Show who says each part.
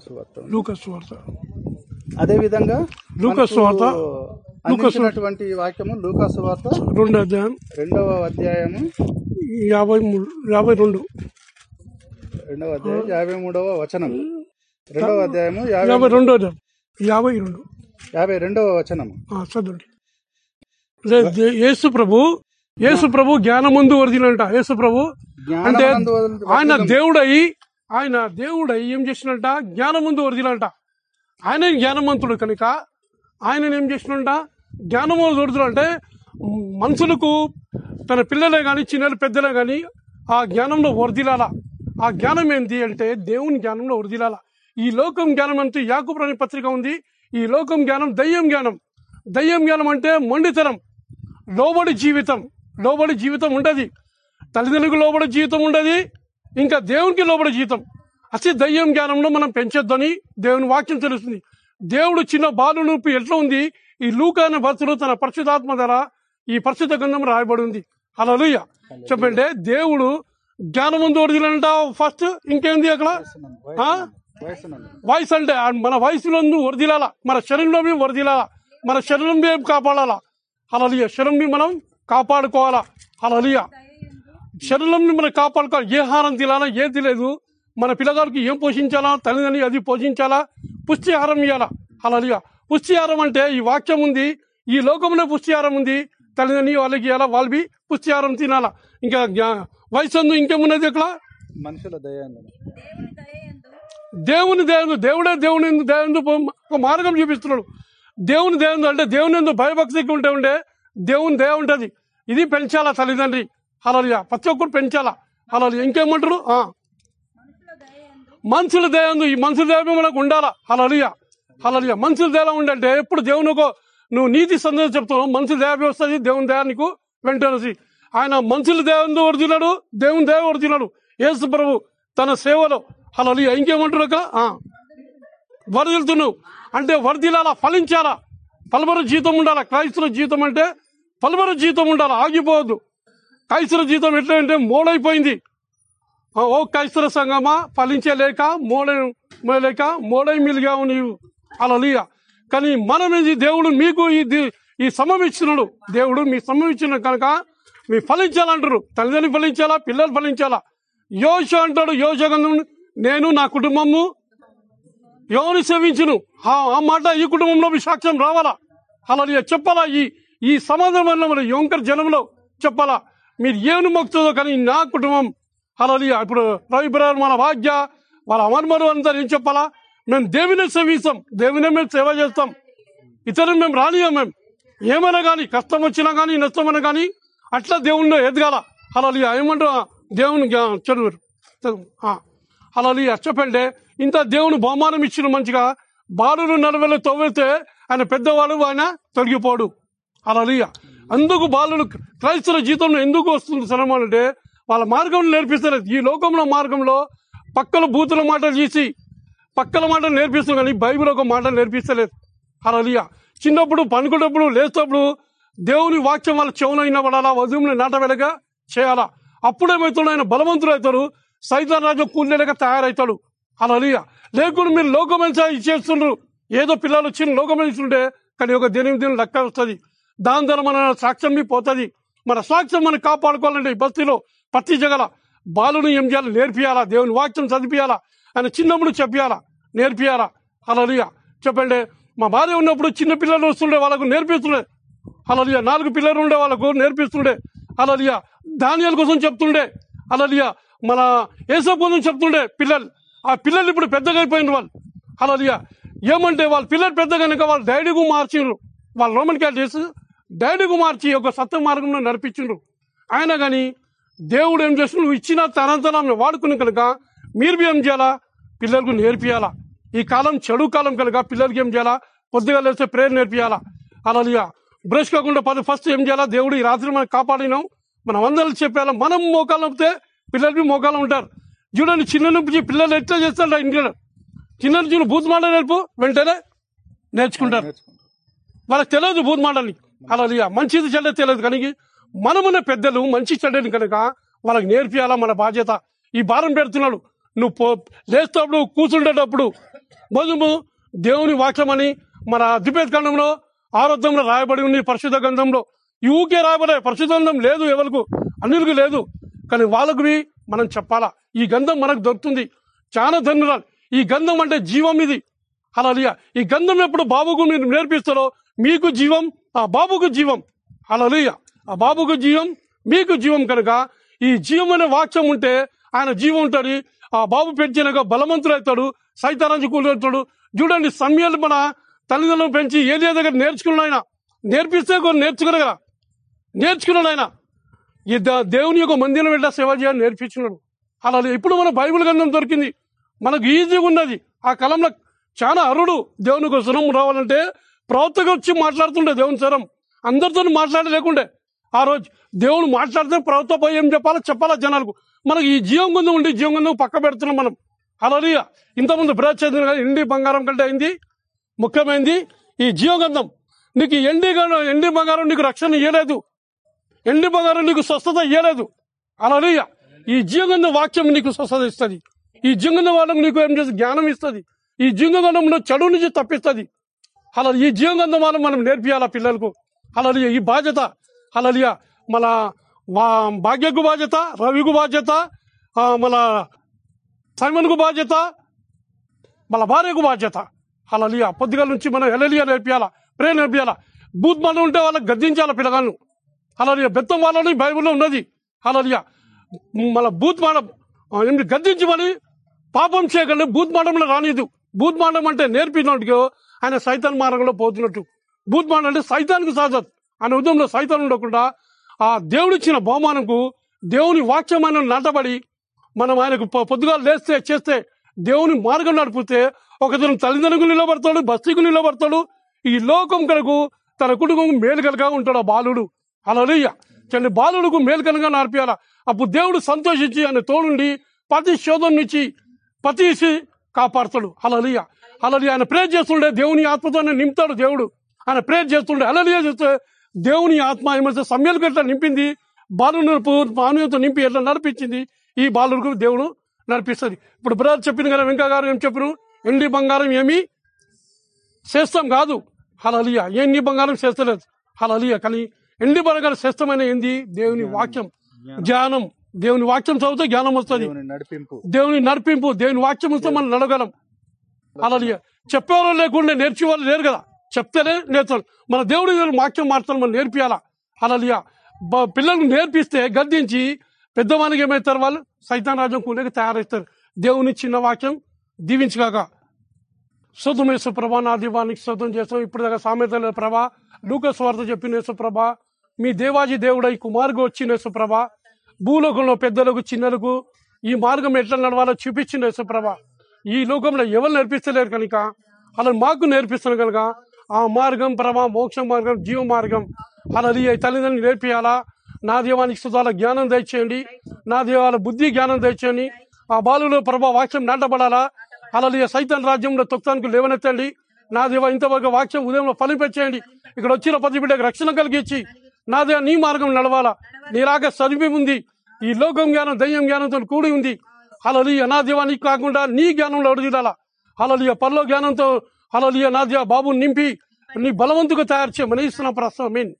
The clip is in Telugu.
Speaker 1: లూకాసు వార్త
Speaker 2: లూకస్ వార్త
Speaker 1: అదే విధంగా
Speaker 2: లూకాసు వార్త
Speaker 1: అందించినటువంటి వాక్యము లూకాసు వార్త
Speaker 2: రెండు అధ్యాయం.
Speaker 1: రెండవ అధ్యాయము.
Speaker 2: యాభై మూడు యాభై రెండు.
Speaker 1: రెండవ అధ్యాయం యాభై మూడవ వచనం. రెండవ అధ్యాయము యాభై
Speaker 2: యాభై రెండో అధ్యాయం. యాభై రెండు.
Speaker 1: యాభై రెండవ వచనము.
Speaker 2: చదవండి. యేసు ప్రభు యేసు ప్రభు జ్ఞానమందు యేసు ప్రభు అంటే ఆయన దేవుడై ఆయన దేవుడై ఏం చేసినంట? జ్ఞానముందు వరదిలంట ఆయన జ్ఞానవంతుడు కనుక ఆయన ఏం చేసినంట? జ్ఞానము వరదులు అంటే మనుషులకు తన పిల్లలే కానీ చిన్నలు పెద్దలే కానీ ఆ జ్ఞానంలో వరదిలాల ఆ జ్ఞానం ఏంటి అంటే దేవుని జ్ఞానంలో వరదిలాల ఈ లోకం జ్ఞానం అంటే యాకుప్రాణి పత్రిక ఉంది. ఈ లోకం జ్ఞానం దయ్యం జ్ఞానం. దయ్యం జ్ఞానం అంటే మొండితనం లోబడి జీవితం. లోబడి జీవితం ఉండదు. తల్లిదండ్రులకు లోబడి జీవితం ఉండదు. ఇంకా దేవునికి లోబడి జీవితం. అసలు దయ్యం జ్ఞానంలో మనం పెంచొద్దని దేవుని వాక్యం తెలుస్తుంది. దేవుడు చిన్న బాలు నూపు ఎట్లా ఉంది? ఈ లూకా అనే భక్తులు తన పరిశుధాత్మ ధర ఈ పరిశుద్ధ గంధం రాయబడి ఉంది. అలలుయ చెప్పండి దేవుడు జ్ఞానమందు వరదిలంట ఫస్ట్ ఇంకేంది అక్కడ. వయసు అంటే మన వయసులో వరదిలాల మన శరీరంలో మేము వరదిలాల మన శరీరం మేము కాపాడాలా? అలలియ శరీరం మనం కాపాడుకోవాలా? అలలియ శరీరం మనం కాపాడుకోవాలి ఏ ఆహారం తినాలా ఏది తెలియదు మన పిల్లగారికి ఏం పోషించాలా తల్లిదండ్రులు అది పోషించాలా? పుష్టి ఆహారం ఇవ్వాలా అలలియ పుష్టి ఆహారం అంటే ఈ వాక్యం ఉంది ఈ లోకంలో పుష్టి ఆహారం ఉంది. తల్లిదండ్రులు వాళ్ళకి ఇవ్వాలా వాళ్ళవి పుష్టి ఆహారం తినాలా. ఇంకా వయసు ఇంకేమున్నది ఇక్కడ?
Speaker 1: మనుషుల దయాన్ని
Speaker 2: దేవుని దేవుడు దేవుడే దేవుని దేవుని ఒక మార్గం చూపిస్తున్నాడు. దేవుని దేవుని అంటే దేవుని భయభక్తికి ఉంటే ఉంటే దేవుని దయ ఉంటది. ఇది పెంచాలా తల్లిదండ్రి? అలా ప్రతి ఒక్కరు పెంచాలా? అలా ఇంకేమంటారు? మనుషుల దయందు ఈ మనుషుల దయ మనకు ఉండాలా? అలలియ అలలియ మనుషుల దయలా ఉండంటే ఎప్పుడు దేవుని ఒక నువ్వు నీతి సందేశం చెప్తున్నావు. మనుషుల దయ వస్తుంది దేవుని దయా నీకు వెంటనేసి ఆయన మనుషుల దయందు వరదినాడు దేవుని దయ వరదినాడు యేసు ప్రభు తన సేవలో. అలలియ ఇంకేమంటారు అక్కడ ఆ. వరదిలుతున్నావు అంటే వరదిలాలా ఫలించాలా? పలవర జీతం ఉండాలా? క్రైస్తుల జీతం అంటే పలవర జీతం ఉండాలా? ఆగిపోవద్దు. కైసర జీతం ఎట్లా అంటే మోడైపోయింది ఓ కైసర సంగమా ఫలించలేక మోడై లేక మోడై మిలిగావు నీవు అలలియ. కానీ మనం ఇది దేవుడు మీకు ఈ ఈ సమం ఇచ్చినాడు. దేవుడు మీ సమం ఇచ్చిన కనుక మీ ఫలించాలంటారు. తల్లిదండ్రులు ఫలించాలా పిల్లలు ఫలించాలా? యోష అంటాడు యోష నేను నా కుటుంబము ఎవరిని సేవించును. ఆ మాట ఈ కుటుంబంలో మీ సాక్ష్యం రావాలా? అలా చెప్పాలా? ఈ ఈ సమాజం వల్ల మన యోంకర్ జనంలో చెప్పాలా? మీరు ఏమి మొక్కుతుందో కానీ నా కుటుంబం. అలాది ఇప్పుడు రవి బ్రదర్ మన భాగ్య వాళ్ళ అమర్మరు అంతా ఏం చెప్పాలా? మేము దేవుని సేవిస్తాం దేవునే మేము సేవ చేస్తాం. ఇతరులు మేము రానియం మేము. ఏమైనా కానీ కష్టం వచ్చినా కానీ నష్టమైనా కానీ అట్లా దేవుణ్ణి ఎదగాల. అలాది ఏమంటారు? దేవుని చదువు అలాది చెప్పండి. ఇంత దేవుని బహుమానం ఇచ్చిన మంచిగా బాలుడు నలభైలో తవ్వితే ఆయన పెద్దవాడు ఆయన తొలగిపోడు. అలాది అందుకు బాలుడు క్రైస్తవుల జీవితంలో ఎందుకు వస్తుంది శ్రమ అంటే వాళ్ళ మార్గం నేర్పిస్తలేదు ఈ లోకంలో మార్గంలో పక్కల బూతుల మాటలు చేసి పక్కల మాటలు నేర్పిస్తాం కానీ బైబిల్ ఒక మాట నేర్పిస్తలేదు. అలా చిన్నప్పుడు పనుకున్నప్పుడు లేచేటప్పుడు దేవుని వాక్యం వాళ్ళ చెవున వినబడాలా? వధువుని నాటవేలగా చేయాలా? అప్పుడేమవుతాడు ఆయన బలవంతుడు అవుతాడు. సైతాన్ రాజు కూలీలుగా తయారవుతాడు. అలా లేకుండా మీరు లోకమంచా చేస్తుండ్రు. ఏదో పిల్లలు చిన్న లోకమిస్తుంటే కానీ ఒక దినం దేని లెక్క వస్తుంది. దాని ద్వారా మన సాక్ష్యం పోతుంది. మన సాక్ష్యం మనం కాపాడుకోవాలంటే ఈ బస్తీలో ప్రతి జగల బాలుని ఏం చేయాలి? నేర్పియాలా? దేవుని వాక్యం చదివియాలా ఆయన చిన్నప్పుడు చెప్పాలా నేర్పియాలా? అలలియ చెప్పండి. మా భార్య ఉన్నప్పుడు చిన్న పిల్లలు వస్తుండే వాళ్ళకు నేర్పిస్తుండే. అలలియ నాలుగు పిల్లలు ఉండే వాళ్ళకు నేర్పిస్తుండే. అలలియ ధాన్యాల కోసం చెప్తుండే. అలలియ మన ఏసో కోసం చెప్తుండే పిల్లలు. ఆ పిల్లలు ఇప్పుడు పెద్దగా అయిపోయిన వాళ్ళు. అలలియ ఏమంటే వాళ్ళ పిల్లలు పెద్దగా కనుక వాళ్ళు డైడీకు మార్చిండ్రు వాళ్ళ రోమన్ క్యాటరీస్ డైడీకు మార్చి ఒక సత్య మార్గంలో నడిపించిండ్రు. ఆయన కానీ దేవుడు ఏం చేస్తున్నాడు? నువ్వు ఇచ్చిన తనంతరం వాడుకుని కనుక మీరు ఏం చేయాలా? పిల్లలకు నేర్పియాలా? ఈ కాలం చెడు కాలం కనుక పిల్లలకి ఏం చేయాలా? పొద్దుగా లేస్తే ప్రేయర్ నేర్పియాలా? అలా బ్రష్ కాకుండా పది ఫస్ట్ ఏం చేయాలా? దేవుడు ఈ రాత్రి మనం కాపాడినాం. మనం అందరూ చెప్పాలా మనం మోకాలు నొప్పితే పిల్లలకి మోకాలు ఉంటారు. చూడండి చిన్న నుంచి పిల్లలు ఎట్లా చేస్తారు ఇంట్లో? చిన్న నుంచి బూత్ మాట నేర్పు వెంటనే నేర్చుకుంటారు. వాళ్ళకి తెలియదు బూత్ మాటల్ని. అలా మంచిది చెడ్డ తెలియదు కానీ మనమున్న పెద్దలు మంచి చెడ్డని కనుక వాళ్ళకి నేర్పియాలా మన బాధ్యత. ఈ భారం పెడుతున్నాడు. నువ్వు పో లేచేటప్పుడు కూర్చుండేటప్పుడు భోజనము దేవుని వాక్యమని మన అద్భుత గంధంలో ఆరోగ్యంలో రాయబడి ఉంది పరిశుద్ధ గ్రంథంలో. ఈ ఊకే రాయబడే పరిశుద్ధ గ్రంథం లేదు ఎవరికి అన్నిటికీ లేదు. కానీ వాళ్ళకి మనం చెప్పాలా. ఈ గంధం మనకు దొరుకుతుంది. చాలా ధన్యురాలు. ఈ గంధం అంటే జీవం ఇది. అలా ఈ గంధం ఎప్పుడు బాబుకు మీరు నేర్పిస్తారో మీకు జీవం ఆ బాబుకు జీవం. అలా ఆ బాబుకు జీవం మీకు జీవం కనుక ఈ జీవం అనే వాక్యం ఉంటే ఆయన జీవం ఉంటుంది ఆ బాబు పెంచినాక బలవంతుడు అవుతాడు సైతారాజు కూలుతాడు చూడండి సమయాలు మన తల్లిదండ్రులు పెంచి ఏదే దగ్గర నేర్చుకున్నాడు ఆయన. నేర్పిస్తే కొన్ని నేర్చుకున్నారు నేర్చుకున్నాడు ఆయన. ఈ దేవుని యొక్క మందిరం వెళ్ళా సేవ చేయాలని నేర్పించున్నాడు అలా ఇప్పుడు మన బైబిల్ గ్రంథం దొరికింది. మనకు ఈజీగా ఉన్నది. ఆ కాలంలో చాలా అరుడు దేవునికి స్వరం రావాలంటే ప్రవక్తగా వచ్చి మాట్లాడుతుండే దేవుని స్వరం. అందరితో మాట్లాడలేకుండే ఆ రోజు దేవుడు మాట్లాడితే ప్రవక్త పోయి ఏం చెప్పాలో చెప్పాలా జనాలకు. మనకి ఈ జీవం గుందం ఉండి జీవం గుందం పక్క పెడుతున్నాం మనం. అలలియ ఇంతకుముందు బ్రహ్మచంద్ర ఎండి బంగారం కంటే అయింది ముఖ్యమైనది ఈ జీవగంధం నీకు ఎండి ఎండి బంగారం నీకు రక్షణ ఇవ్వలేదు ఎండి బంగారం నీకు స్వస్థత ఇవ్వలేదు అలరియ ఈ జీవగంధం వాక్యం నీకు స్వస్థత ఇస్తుంది. ఈ జీవగంధం వాళ్ళకు నీకు ఏం చేసి జ్ఞానం ఇస్తుంది. ఈ జీవగంధంలో చెడు నుంచి తప్పిస్తుంది. అలా ఈ జీవగంధం మనం నేర్పియాల పిల్లలకు? అలా ఈ బాధ్యత అలలియ మన మా భాగ్యకు బాధ్యత రవికు బాధ్యత మన సైమన్కు బాధ్యత మన భార్యకు బాధ్యత. అలలియ పొద్దుగల నుంచి మనం ఎలలియ నేర్పియాల ప్రేమ నేర్పియాల? బూత్ మనం ఉంటే వాళ్ళకి గద్దించాల పిల్లగాళ్ళు అలలియ బెత్తం వాళ్ళని బైబిల్లో ఉన్నది. అలలియ మన బూత్ మాడం గద్దించమని? పాపం చేయకండి బూత్ మాడంలో రానిదు. బూత్ మాడం అంటే నేర్పినట్టుగా ఆయన సైతాన్ మార్గంలో పోతున్నట్టు. బూత్ అంటే సైతానికి సాధత్ అనే ఉద్యమంలో సైతాన్ ఉండకుండా ఆ దేవుడిచ్చిన బహుమానంకు దేవుని వాక్యమైన నాటబడి మనం ఆయనకు పొద్దుగాలు లేస్తే చేస్తే దేవుని మార్గం నడిపితే ఒకతను తల్లిదండ్రులకు నిలబడతాడు బస్తీకు నిలబడతాడు. ఈ లోకం కనుక తన కుటుంబం మేలుకలుగా ఉంటాడు ఆ బాలుడు. అలలుయ్య చండి బాలుడుకు మేలుకలుగా కలగా అప్పుడు దేవుడు సంతోషించి ఆయన తోడుండి ప్రతి శోధం నుంచి ప్రతి కాపాడుతాడు. అలలియ అలలియ ఆయన ప్రేర్ చేస్తుండే దేవుని ఆత్మతోనే నింపుతాడు దేవుడు. ఆయన ప్రేర్ చేస్తుండే అలలియ చేస్తే దేవుని ఆత్మ ఏమైతే సమ్మెలకు ఎట్లా నింపింది? బాలుని మానవతో నింపి ఎట్లా నడిపించింది? ఈ బాలుడికి దేవుడు నడిపిస్తుంది. ఇప్పుడు బ్రదర్ చెప్పిన కదా వెంకయ్య గారు ఏం చెప్పిన ఎండి బంగారం ఏమి చేస్తాం కాదు. హలలియ ఎండి బంగారం చేస్తలేదు. హలలియ కానీ ఎండి బంగారం శ్రేష్టమైన ఏంది? దేవుని వాక్యం. జ్ఞానం. దేవుని వాక్యం చదివితే జ్ఞానం వస్తుంది.
Speaker 1: దేవుని నడిపింపు.
Speaker 2: దేవుని నడిపింపు దేవుని వాక్యం వస్తే మనం నడగలం. అలలియ. చెప్పేవాళ్ళు లేకుండా నేర్చేవాళ్ళు లేరు కదా. చెప్తేనే నేర్చుకోవాలి మన దేవుడి వాక్యం మార్చాలి మనం నేర్పియాలా? అలలియ. బ- పిల్లలకు నేర్పిస్తే గద్దించి పెద్దవానికి ఏమవుతారు వాళ్ళు? సైతాన్ రాజ్యం కూలేకి తయారవుతారు దేవుని చిన్న వాక్యం దీవించగాక. శోధం యేసు ప్రభా నా దీవానికి శోధం చేస్తాం ఇప్పుడు దాకా సామెతల ప్రభా. లూకస్ వార్త చెప్పిన యేసు ప్రభా. మీ దేవాజీ దేవుడై కుమారుగా వచ్చిన యేసు ప్రభా. భూలోకంలో పెద్దలకు చిన్నలకు ఈ మార్గం ఎట్లా నడవాలో చూపించిన యేసు ప్రభా. ఈ లోకంలో ఎవరు నేర్పిస్తలేరు కనుక? అలా మాకు నేర్పిస్తారు కనుక ఆ మార్గం ప్రభా మోక్ష మార్గం జీవ మార్గం. అలా తల్లిదండ్రులు నేర్పియాలా? నా దేవానికి సుధాల జ్ఞానం దయచేయండి. నా దేవాల బుద్ధి జ్ఞానం దయచేయండి. ఆ బాలులో ప్రభా వాక్యం నాటబడాలా? అలా సైతన్ రాజ్యంలో తొక్తానికి లేవనెత్తండి. నా దేవ ఇంతవరకు వాక్యం ఉదయంలో ఫలింపచేయండి. ఇక్కడ వచ్చిన ప్రతి బిడ్డకు రక్షణ కలిగించి నా దేవ నీ మార్గం నడవాలా? నీలాగా చదివి ఉంది. ఈ లోకం జ్ఞానం దయ్యం జ్ఞానంతో కూడి ఉంది. అలలియ నా దేవా నీకు కాకుండా నీ జ్ఞానంలో అడుగుదాలా అలలియ పర్లో జ్ఞానంతో అలలియ నా దేవా బాబు నింపి నీ బలవంతుగా తయారు చేయమని ఇస్తున్నాం ప్రస్తుతం మీన్